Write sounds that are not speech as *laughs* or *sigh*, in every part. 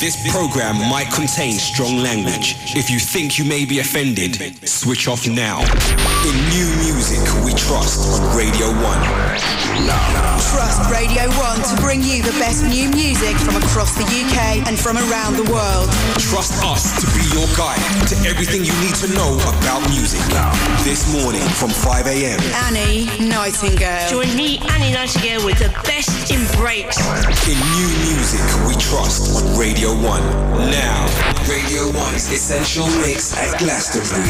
This program might contain strong language. If you think you may be offended, switch off now. In new music, we trust on Radio 1. Trust Radio 1 to bring you the best new music from across the UK and from around the world. Trust us to be your guide to everything you need to know about music. Now this morning from 5 a.m. Annie Nightingale. Join me, Annie Nightingale, with the best in breaks. In new music, we trust on Radio 1. Now, Radio 1's Essential Mix at Glastonbury.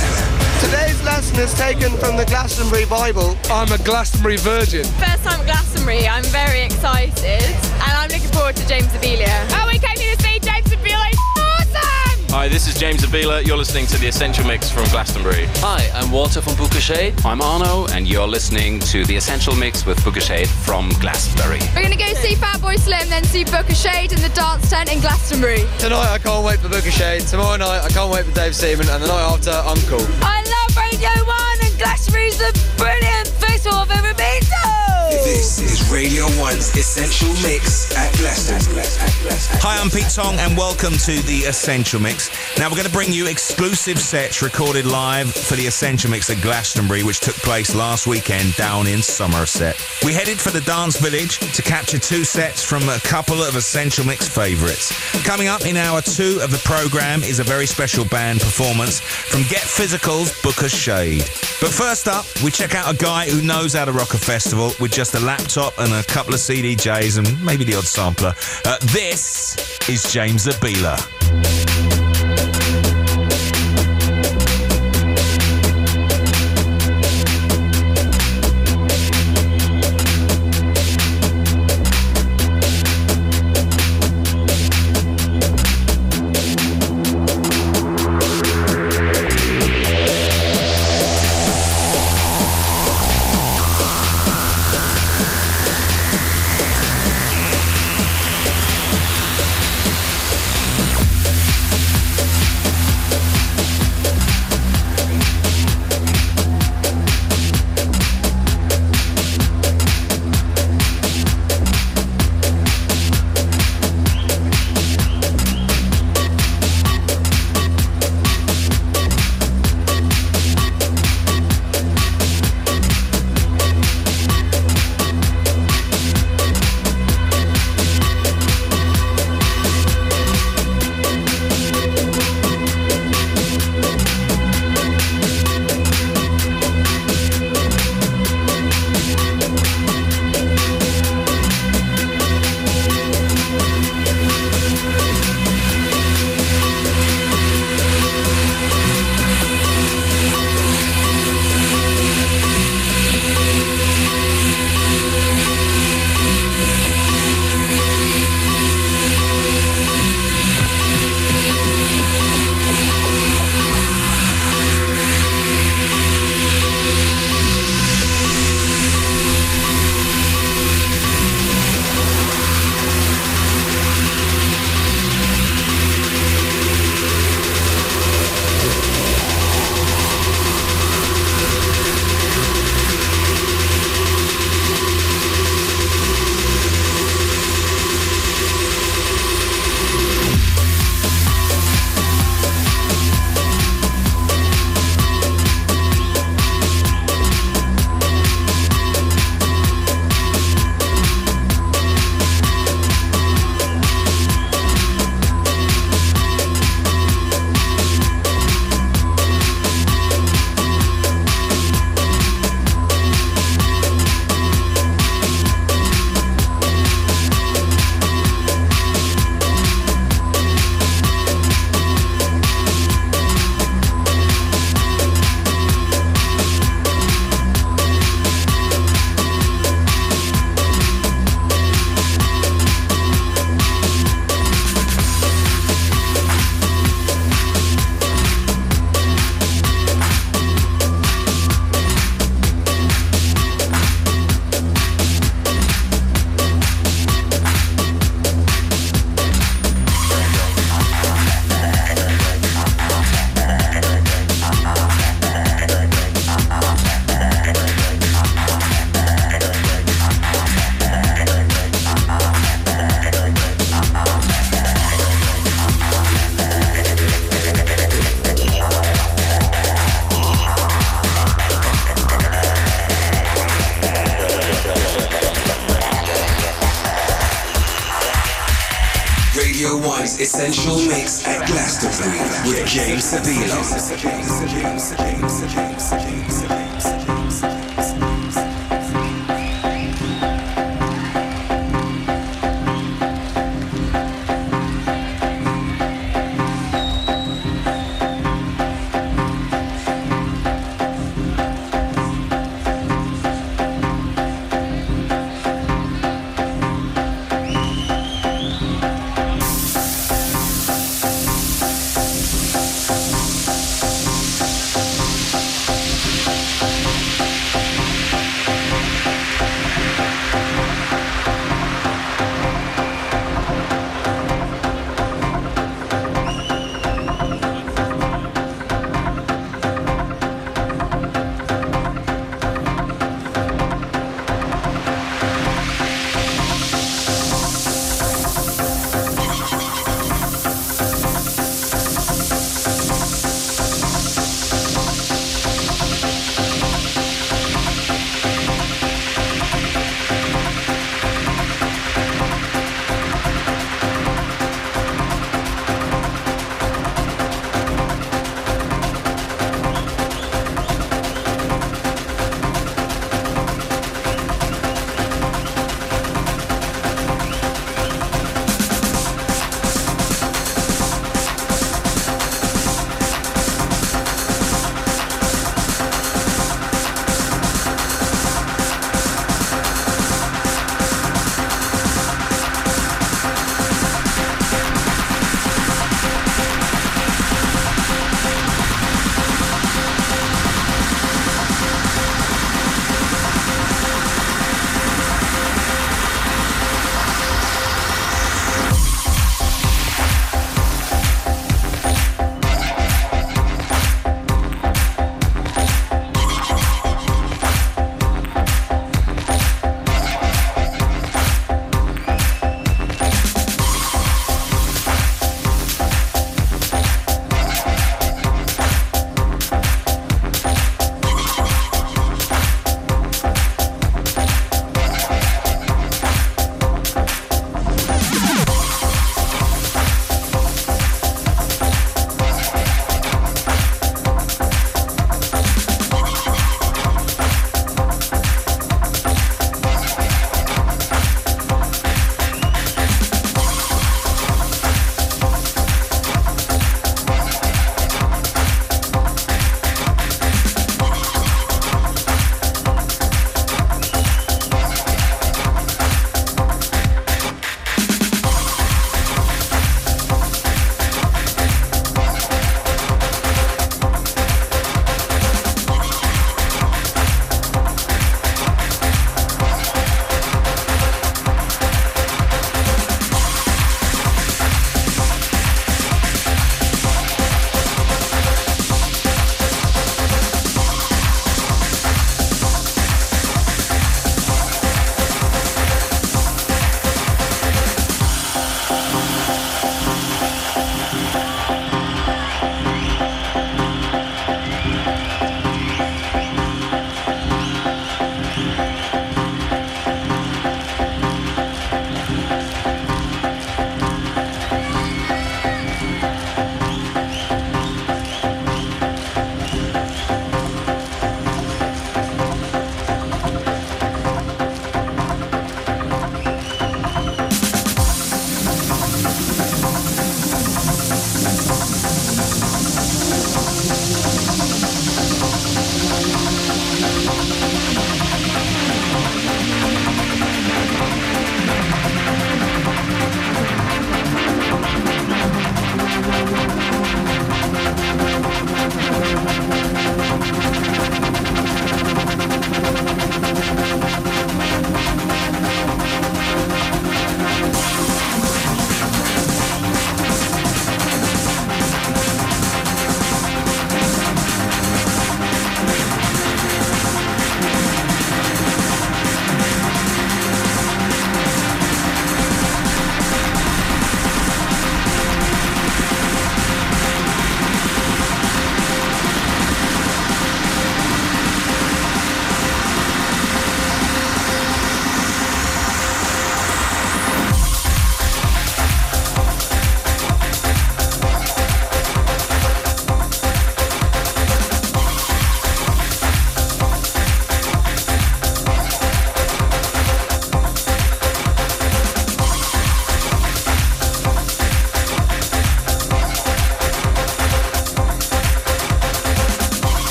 Today's lesson is taken from the Glastonbury Bible. I'm a Glastonbury virgin. First time at Glastonbury, I'm very excited and I'm looking forward to James Zabiela. Oh, we came here to see James Zabiela. Awesome! Hi, this is James Zabiela. You're listening to the Essential Mix from Glastonbury. Hi, I'm Walter from Booka I'm Arno, and you're listening to the Essential Mix with Booka from Glastonbury. We're going to go see Fatboy Slim, then see Booka Shade in the dance tent in Glastonbury. Tonight, I can't wait for Booka Tomorrow night, I can't wait for Dave Seaman, and the night after, UNKLE. I love Radio 1, and Glastonbury's the brilliant ever been to! This is Radio 1's Essential Mix at Glastonbury. Hi, I'm Pete Tong, and welcome to the Essential Mix. Now, we're going to bring you exclusive sets recorded live for the Essential Mix at Glastonbury, which took place last weekend down in Somerset. We headed for the Dance Village to capture two sets from a couple of Essential Mix favourites. Coming up in hour two of the programme is a very special band performance from Get Physical's Booka Shade. But first up, we check out a guy who knows how to rock a festival with just a laptop and a couple of CDJs and maybe the odd sampler. Uh, this is James Zabiela.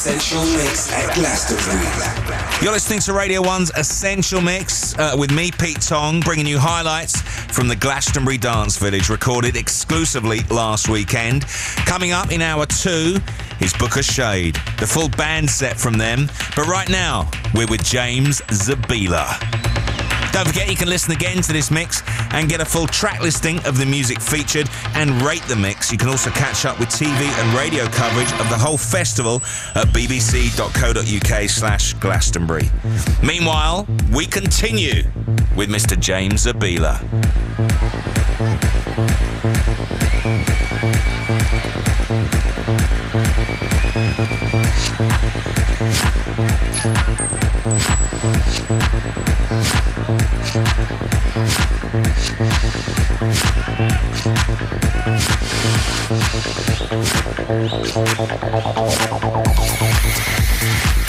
Essential Mix at Glastonbury. You're listening to Radio 1's Essential Mix uh, with me, Pete Tong, bringing you highlights from the Glastonbury Dance Village, recorded exclusively last weekend. Coming up in hour two is Booka Shade, the full band set from them. But right now, we're with James Zabiela. Don't forget you can listen again to this mix and get a full track listing of the music featured and rate the mix. You can also catch up with TV and radio coverage of the whole festival at bbc.co.uk slash Glastonbury. Meanwhile, we continue with Mr. James Thank you.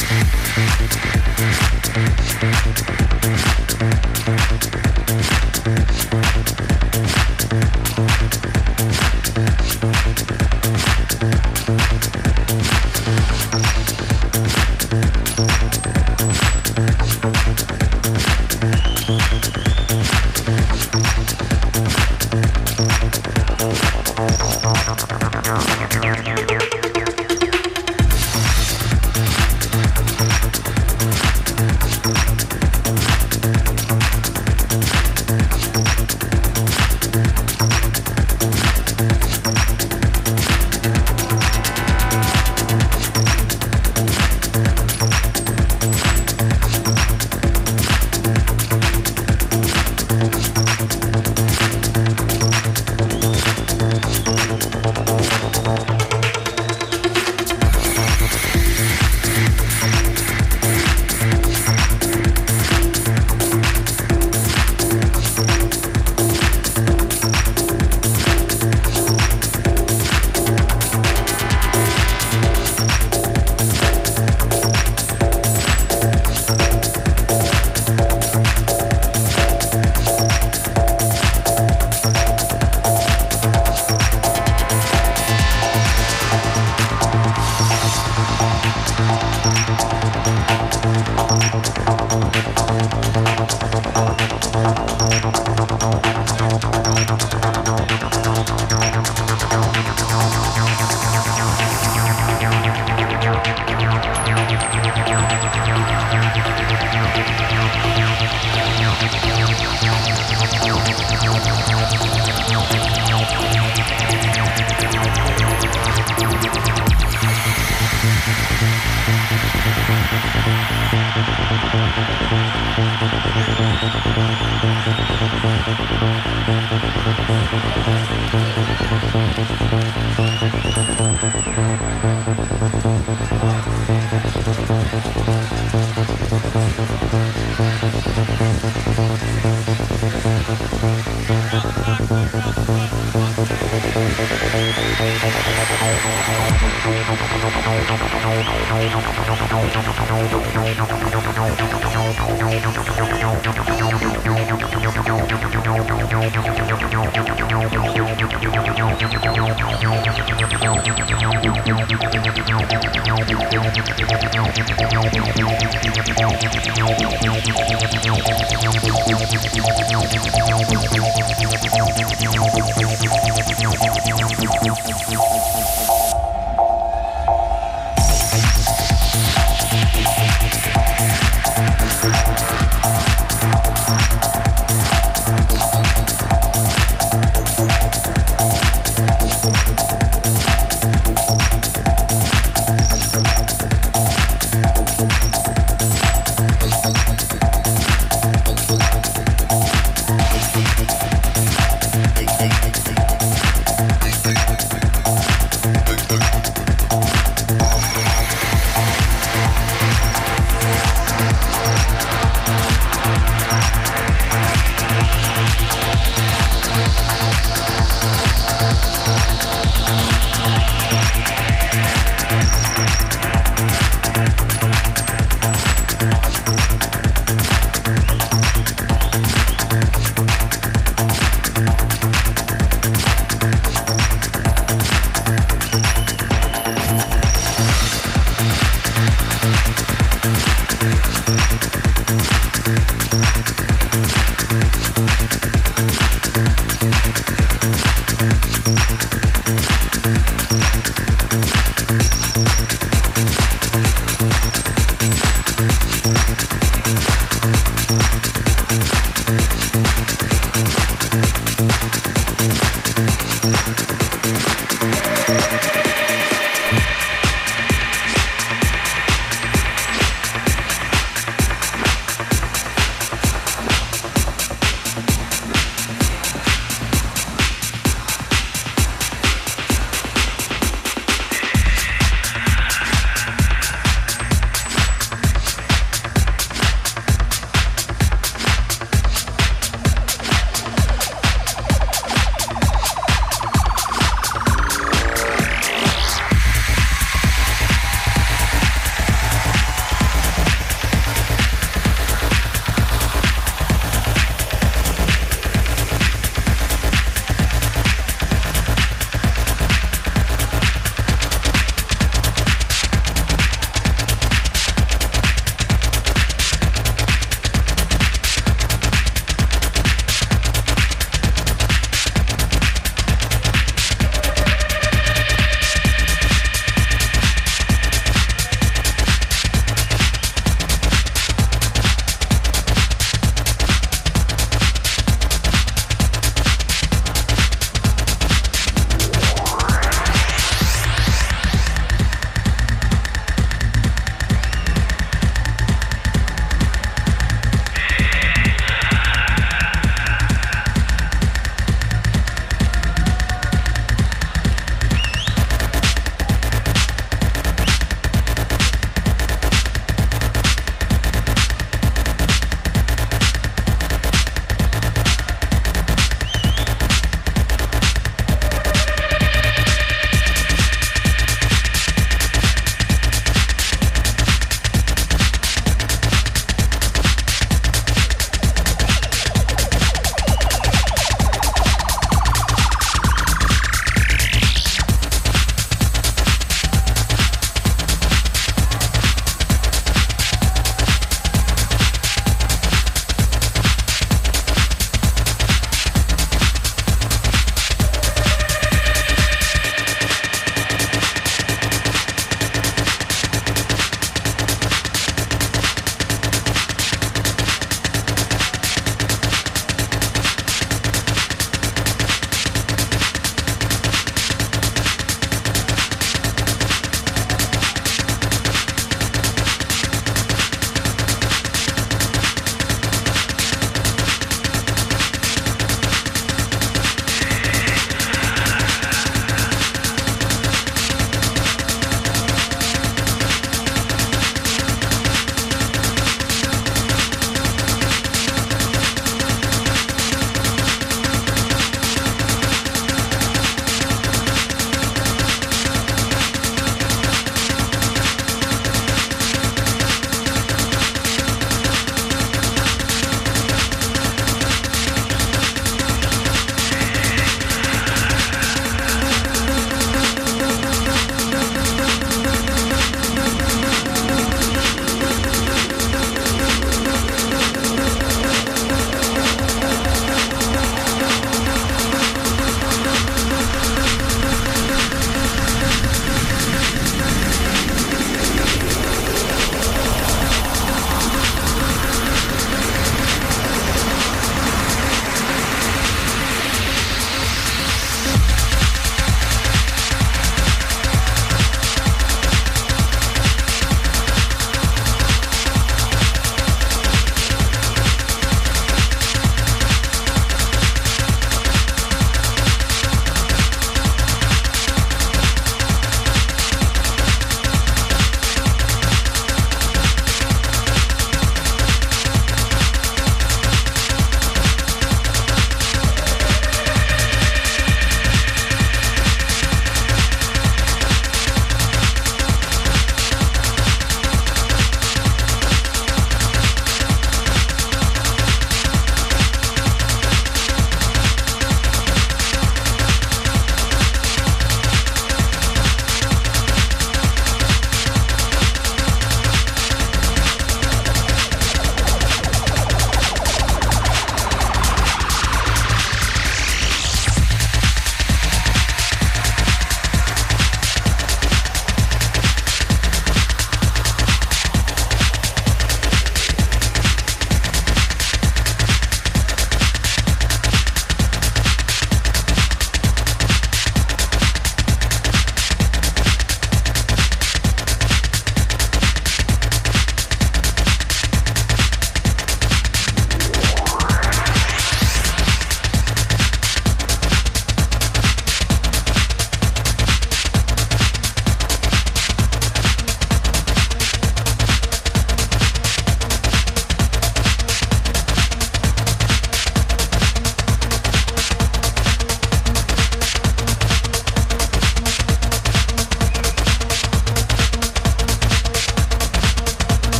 Música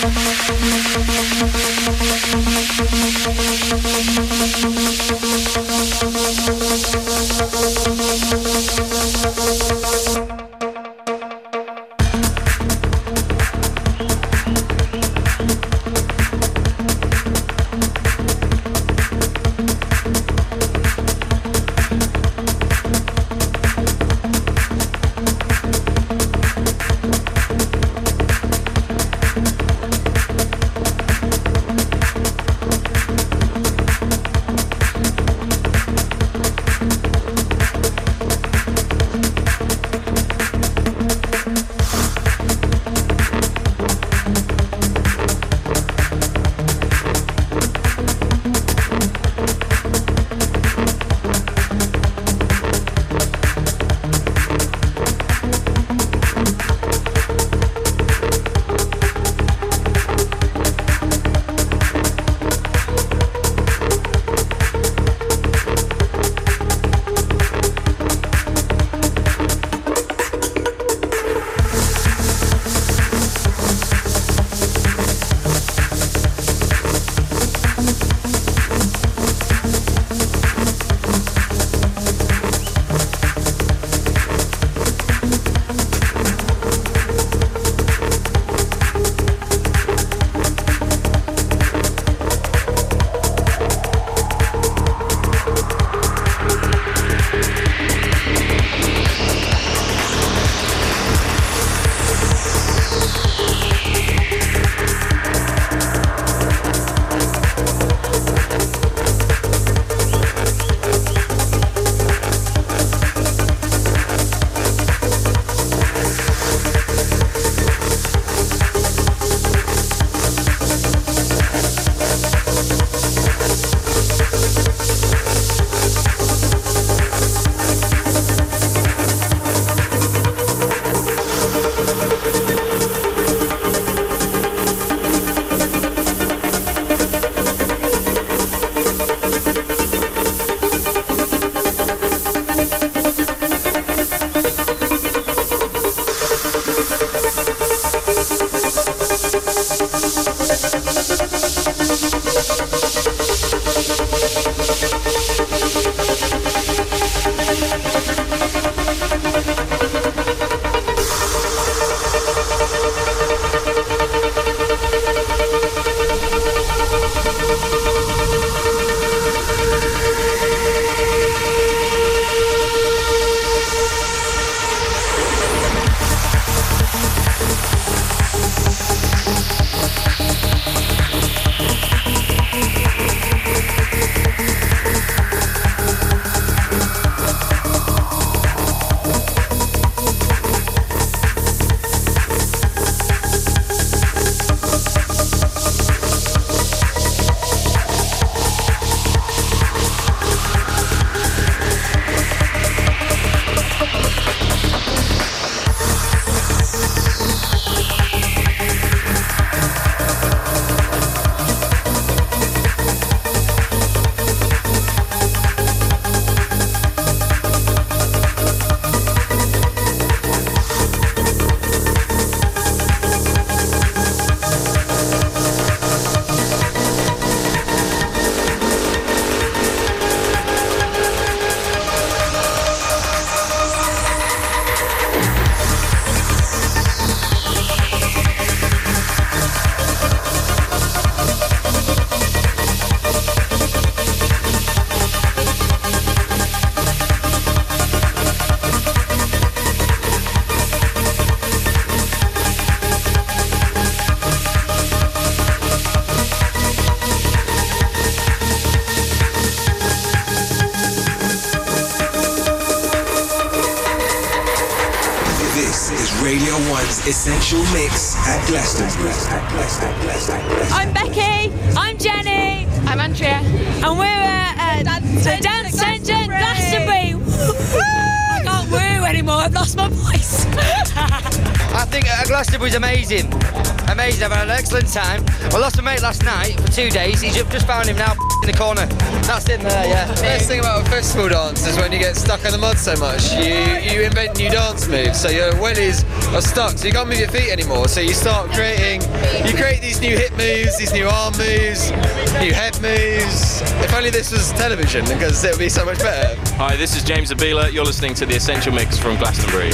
Zabiela. Essential Amazing. I've an excellent time. I lost a mate last night for two days. He's just found him now *laughs* in the corner. That's him there, yeah. The best thing about a festival dance is when you get stuck in the mud so much, you, you invent new dance moves. So your wellies are stuck, so you can't move your feet anymore. So you start creating, you create these new hip moves, these new arm moves, new head moves. If only this was television, because it would be so much better. Hi, this is James Zabiela. You're listening to the Essential Mix from Glastonbury.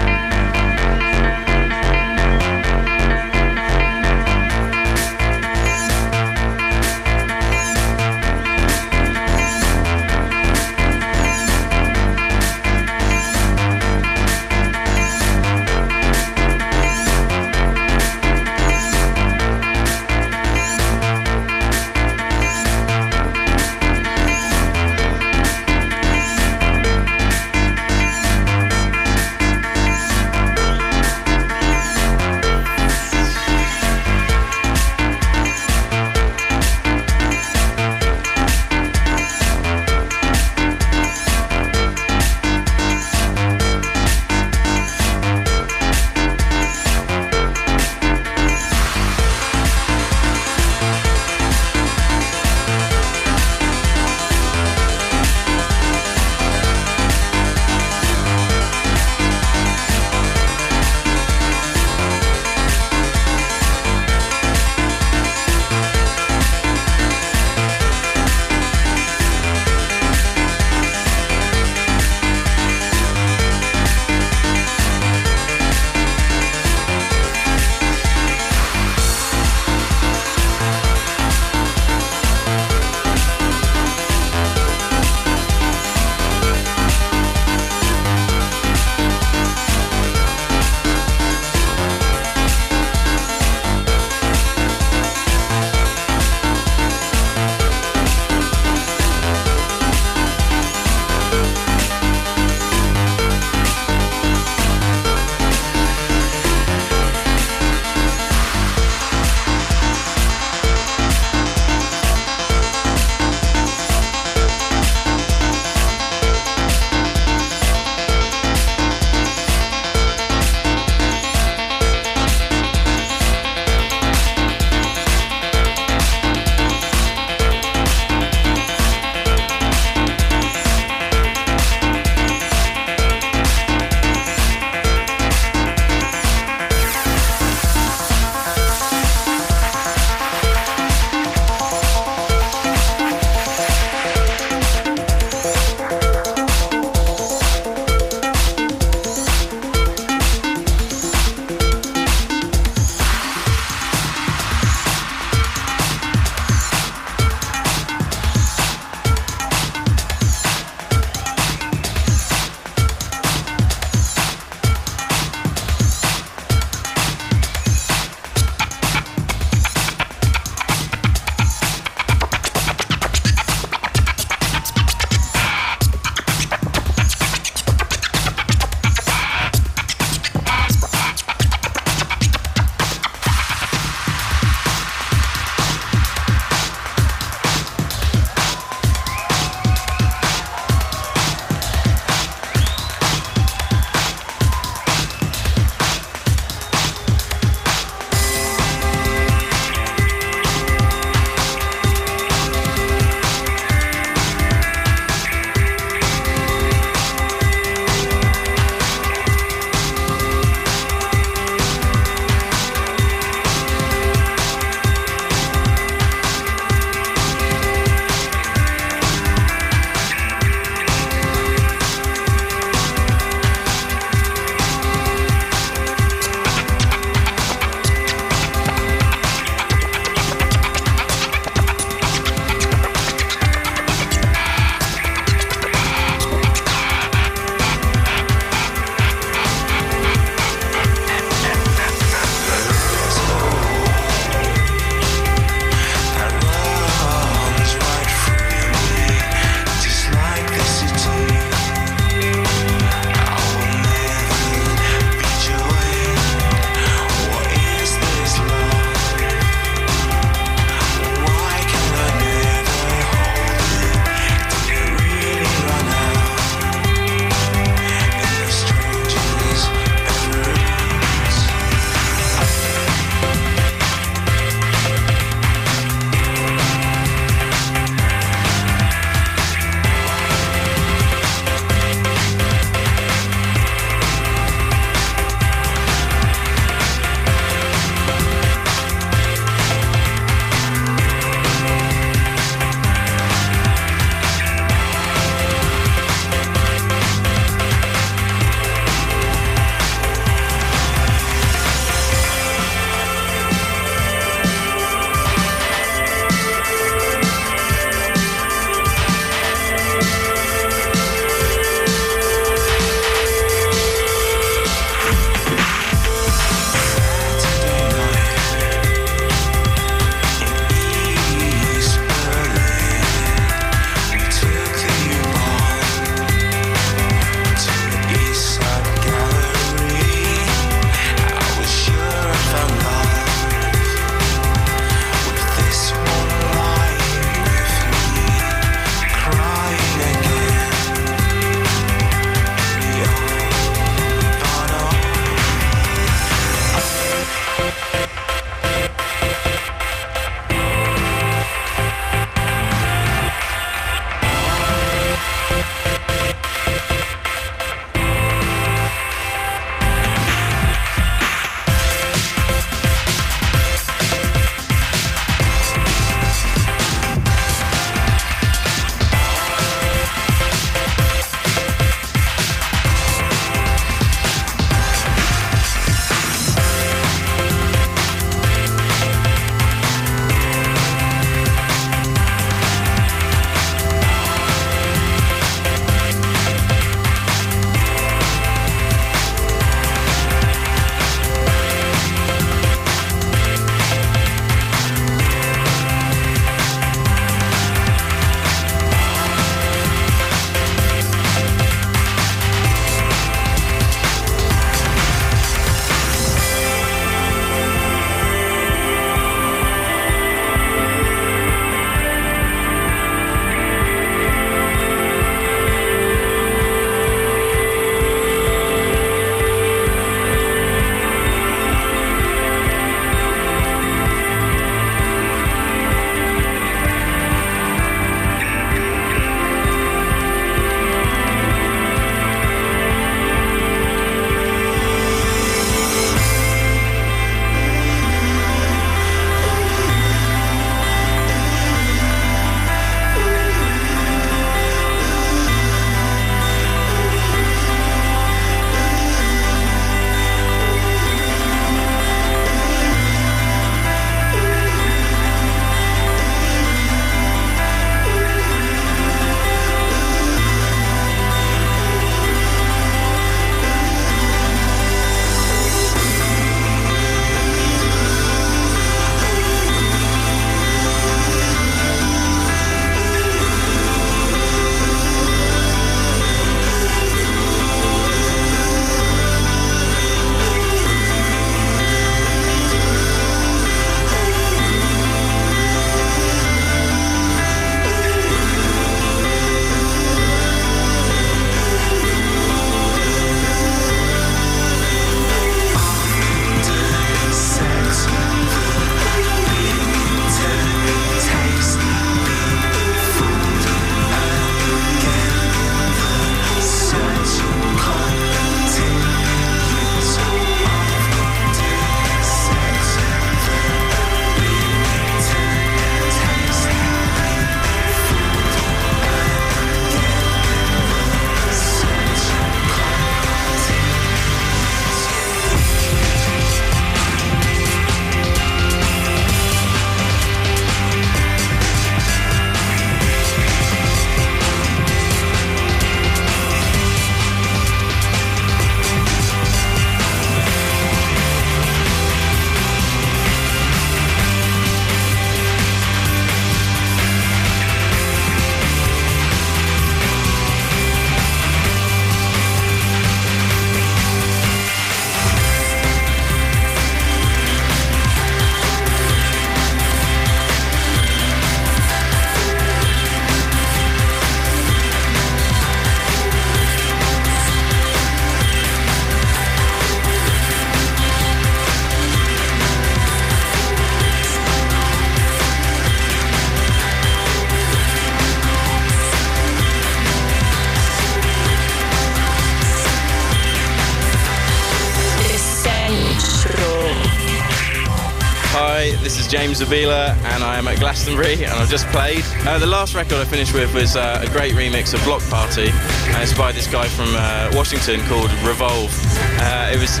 James Zabiela, and I am at Glastonbury, and I've just played. Uh, the last record I finished with was uh, a great remix of Bloc Party, and it's by this guy from uh, Washington called Revolve. Uh, it was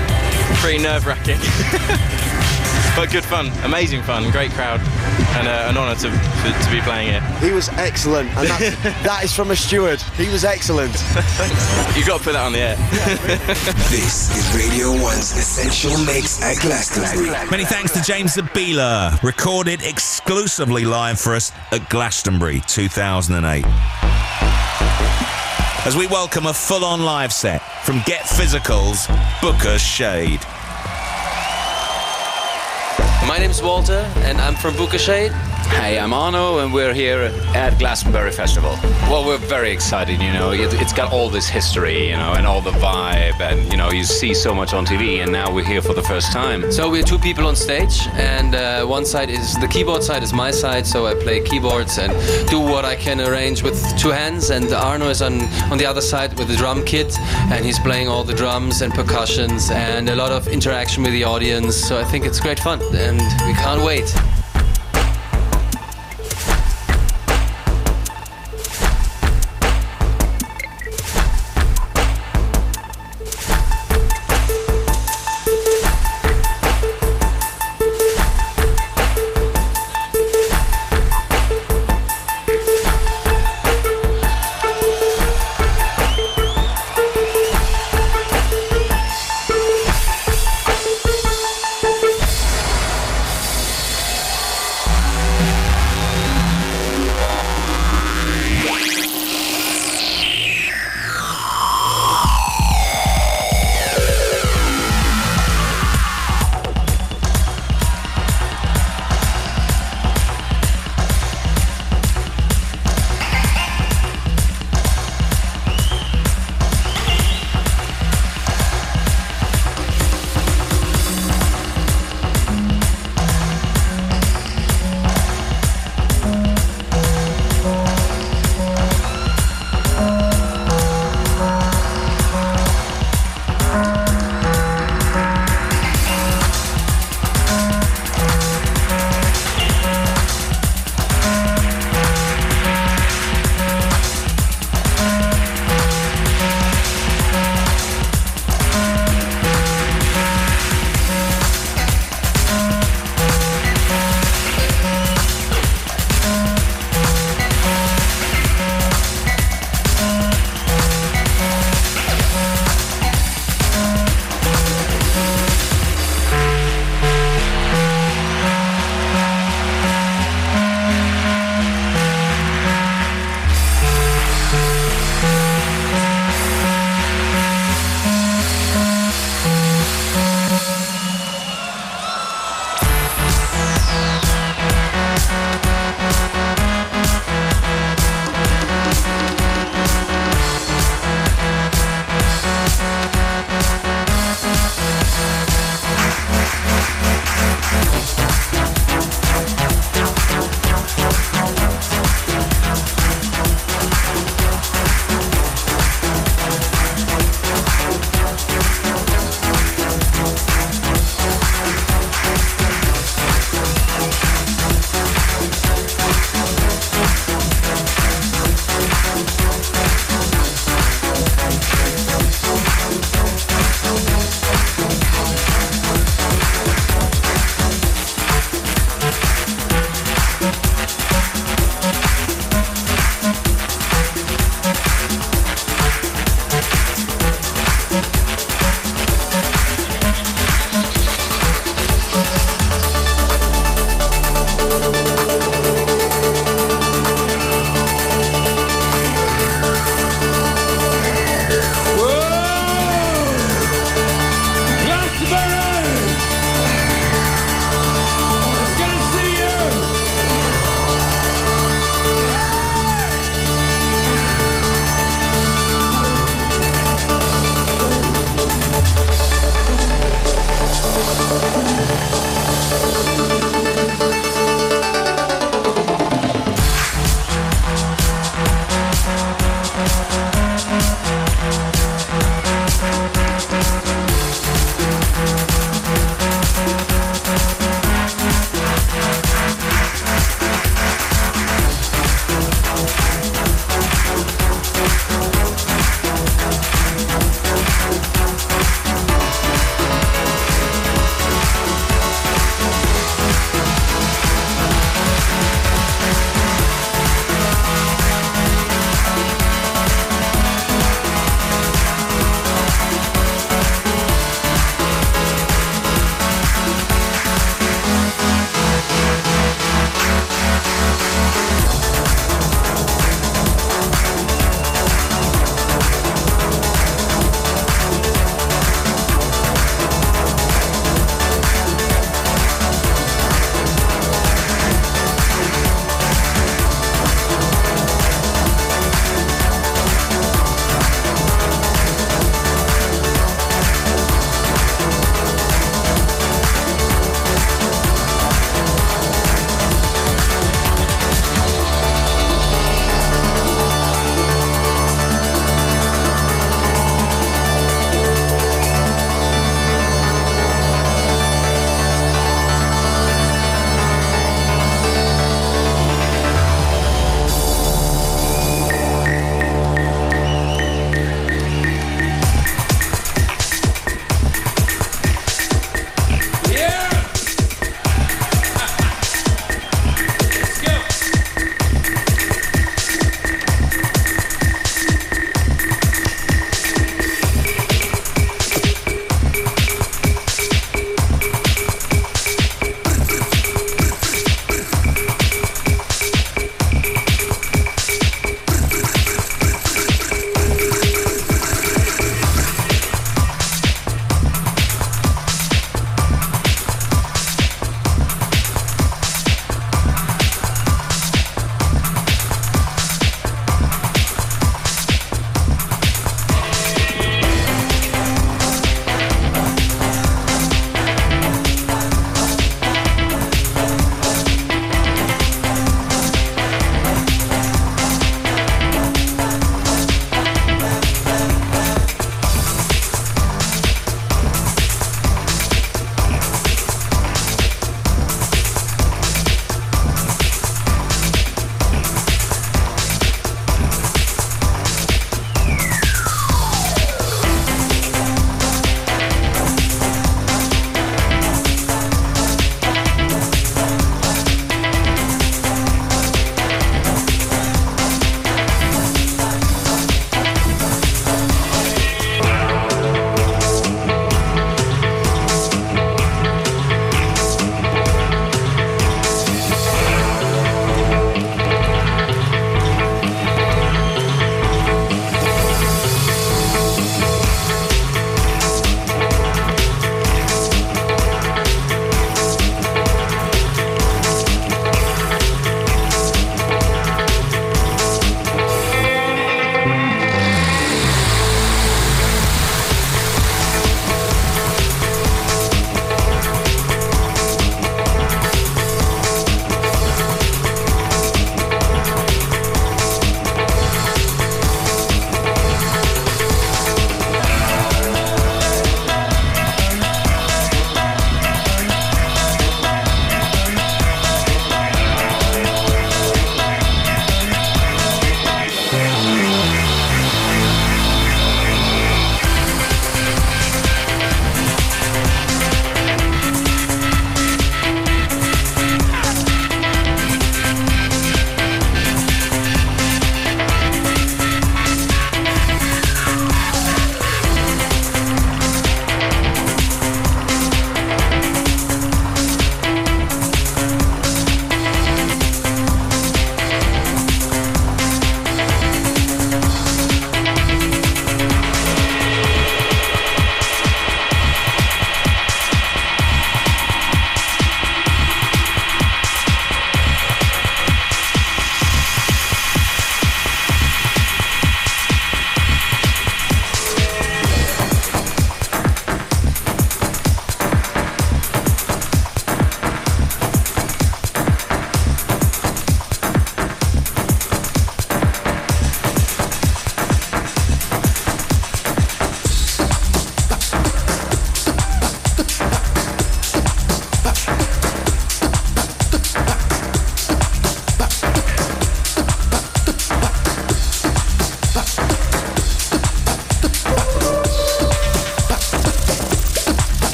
pretty nerve-wracking, *laughs* but good fun, amazing fun, great crowd, and uh, an honour to, to, to be playing it. He was excellent, and that's, *laughs* that is from a steward. He was excellent. *laughs* You've got to put that on the air. *laughs* This is Radio 1's Essential Mix at Glastonbury. Many thanks to James Zabiela, recorded exclusively live for us at Glastonbury 2008. As we welcome a full on live set from Get Physical's Booka Shade. My name's Walter, and I'm from Booka Shade. Hey, I'm Arno, and we're here at Glastonbury Festival. Well, we're very excited, you know. It, it's got all this history, you know, and all the vibe, and, you know, you see so much on TV, and now we're here for the first time. So we're two people on stage, and uh, one side is the keyboard side is my side, so I play keyboards and do what I can arrange with two hands. And Arno is on on the other side with the drum kit, and he's playing all the drums and percussions and a lot of interaction with the audience. So I think it's great fun, and we can't wait.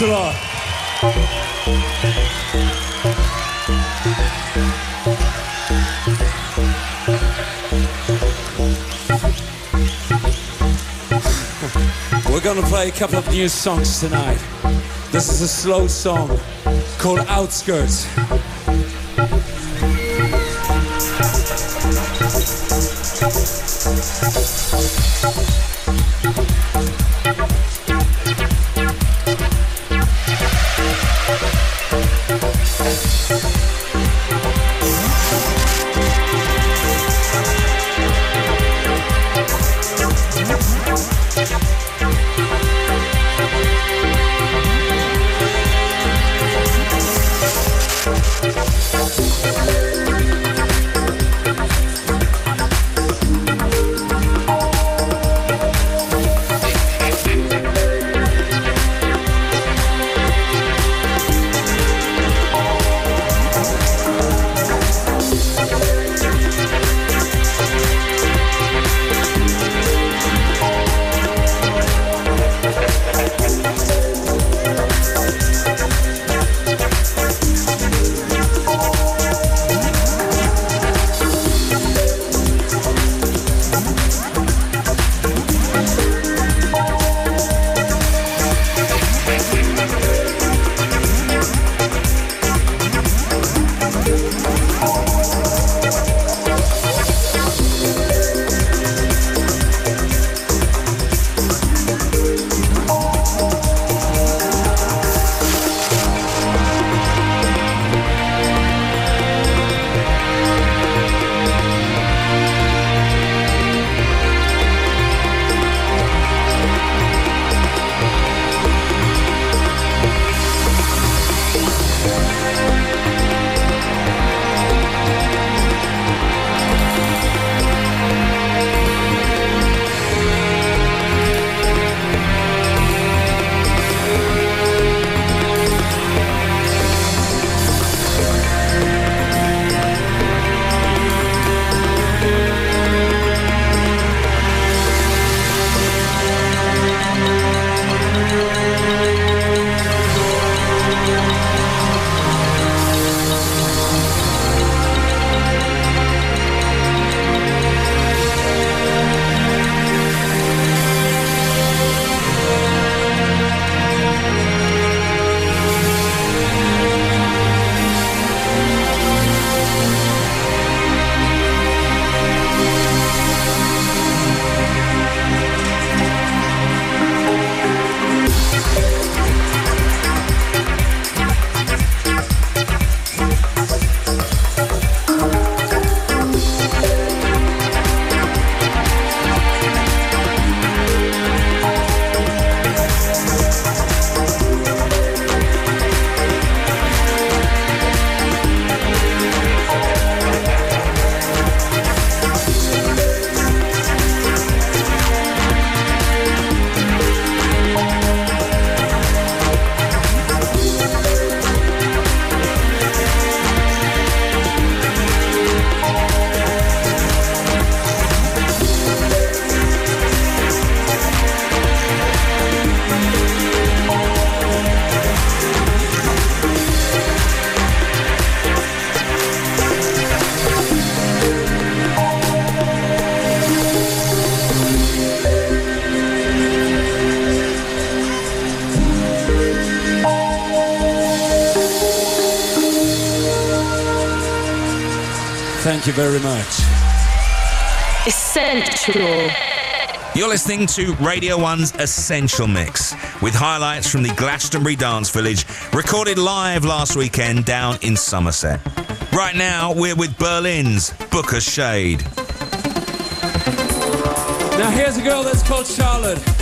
A lot. We're gonna play a couple of new songs tonight. This is a slow song called Outskirts. You very much. Essential. You're listening to Radio 1's Essential Mix with highlights from the Glastonbury Dance Village, recorded live last weekend down in Somerset. Right now, we're with Berlin's Booka Shade. Now here's a girl that's called Charlotte.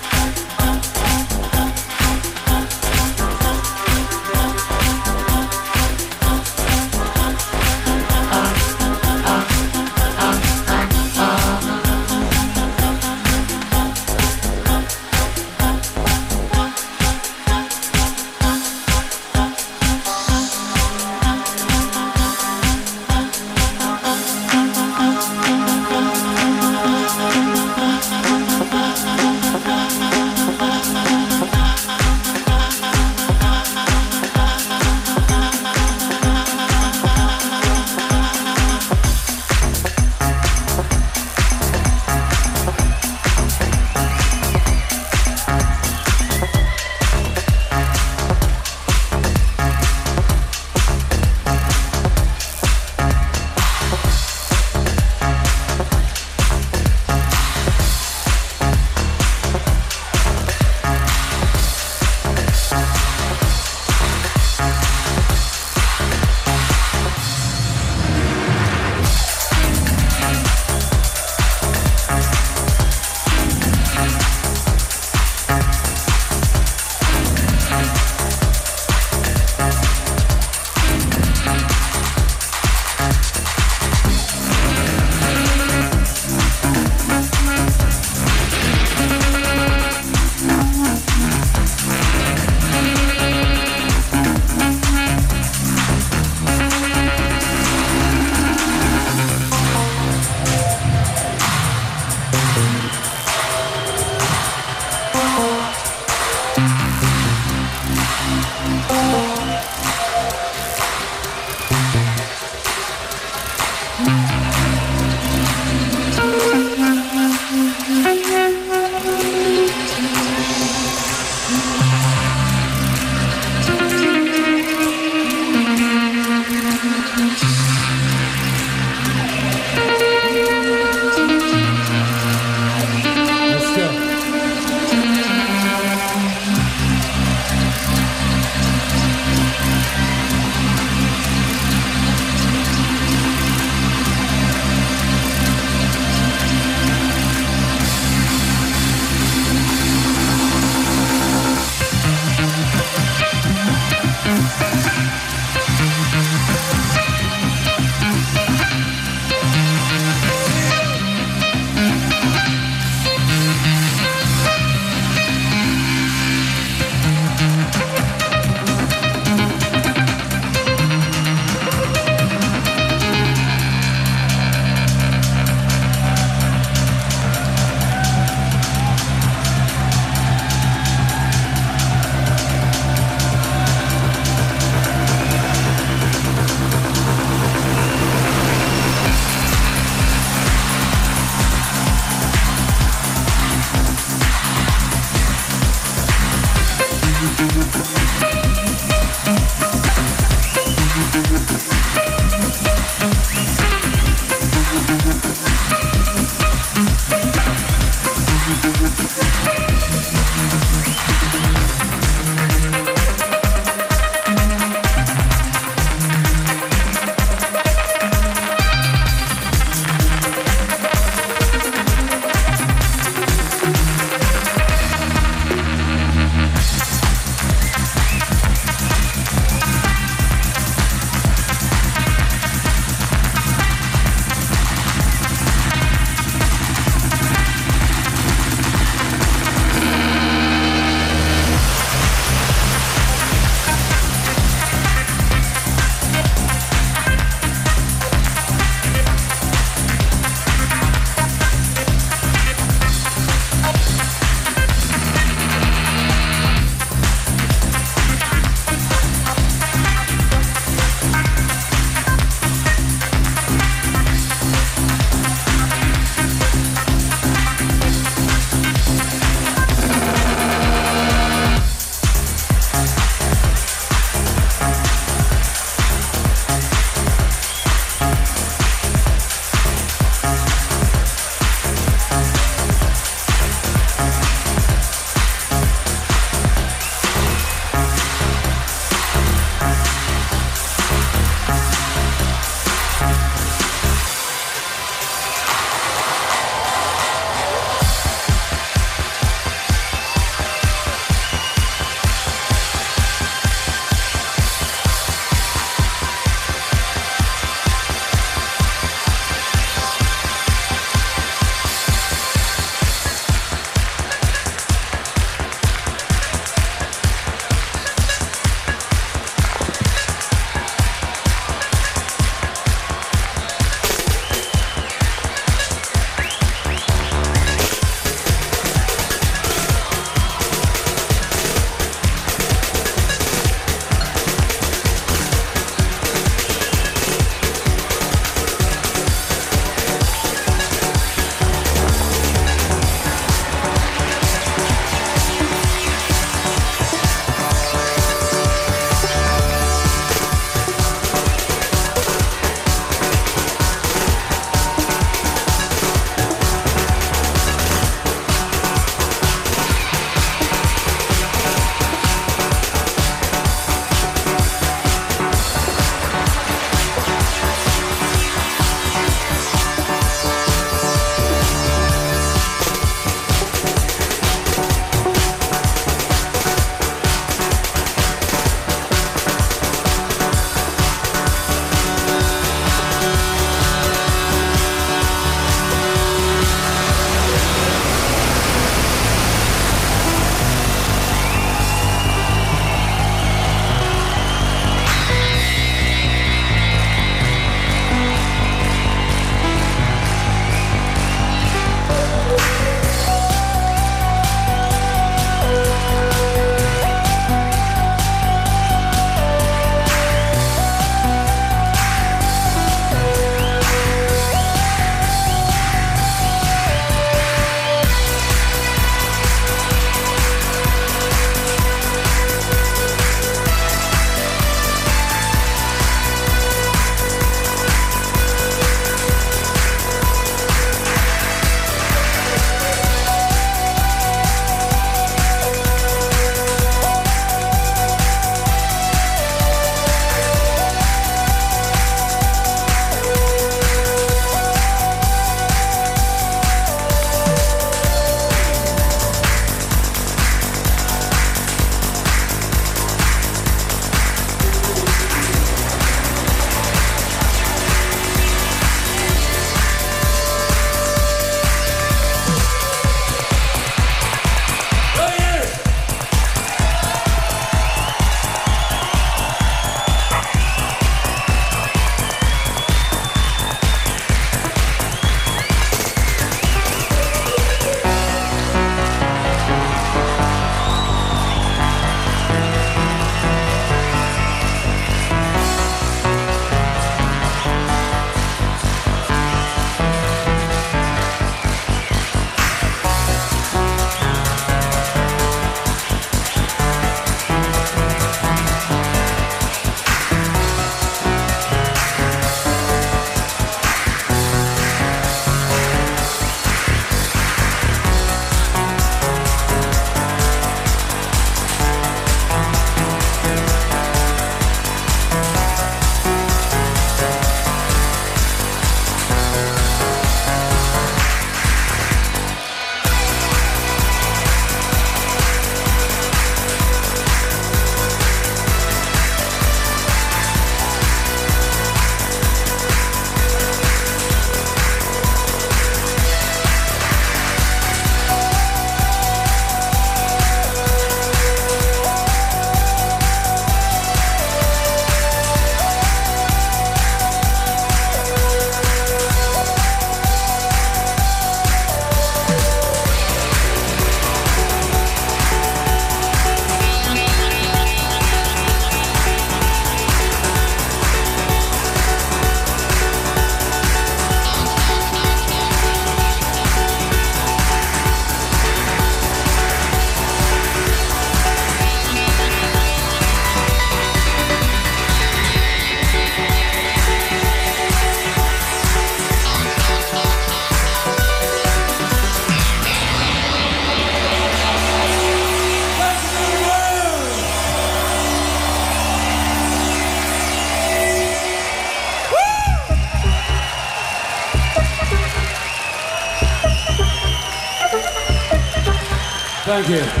Thank you.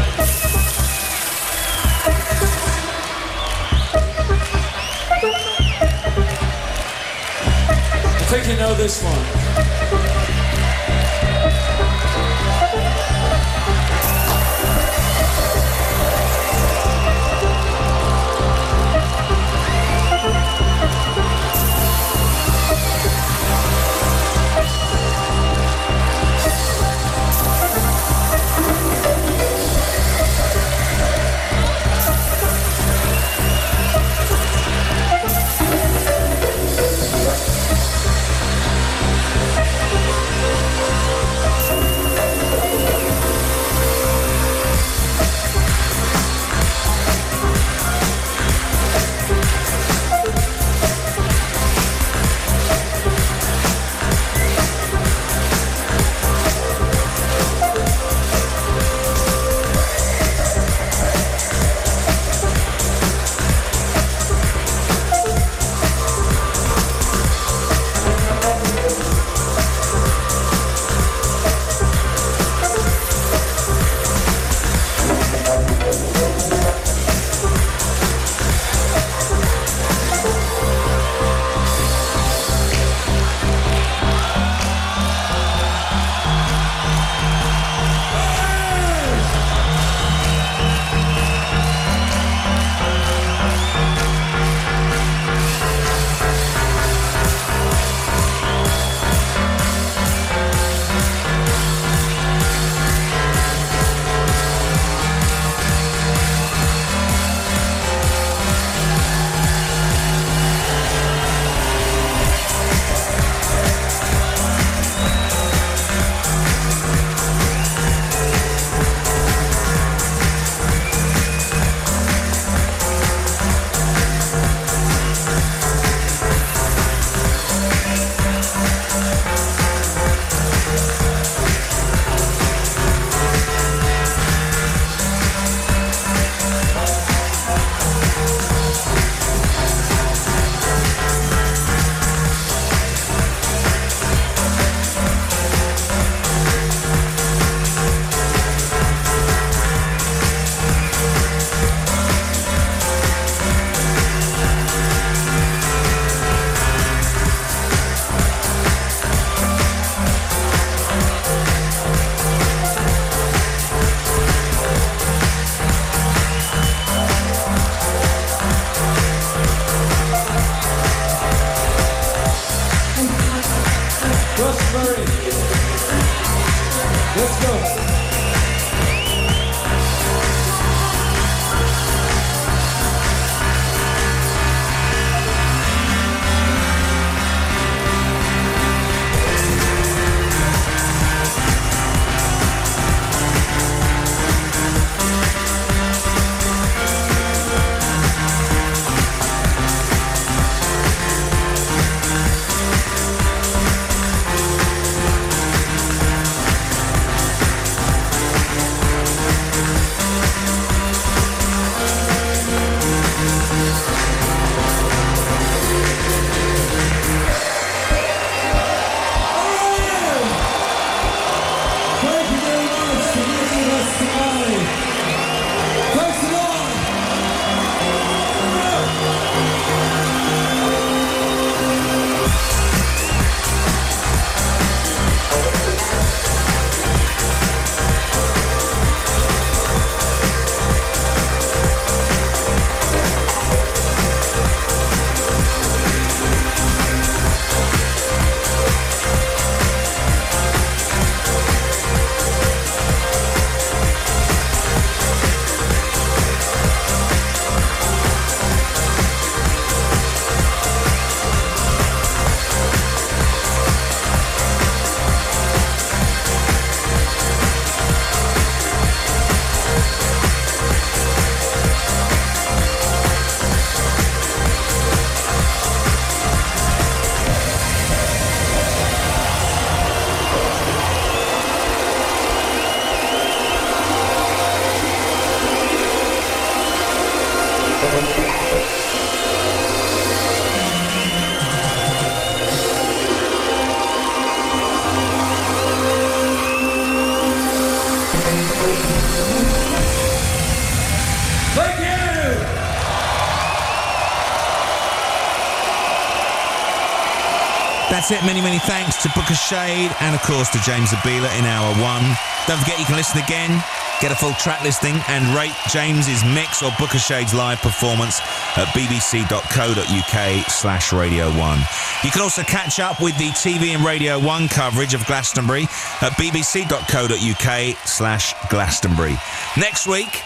It. Many, many thanks to Booka Shade and, of course, to James Zabiela in hour one. Don't forget you can listen again, get a full track listing, and rate James's mix or Booka Shade's live performance at bbc.co.uk slash Radio 1. You can also catch up with the TV and Radio 1 coverage of Glastonbury at bbc.co.uk slash Glastonbury. Next week,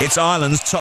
it's Ireland's top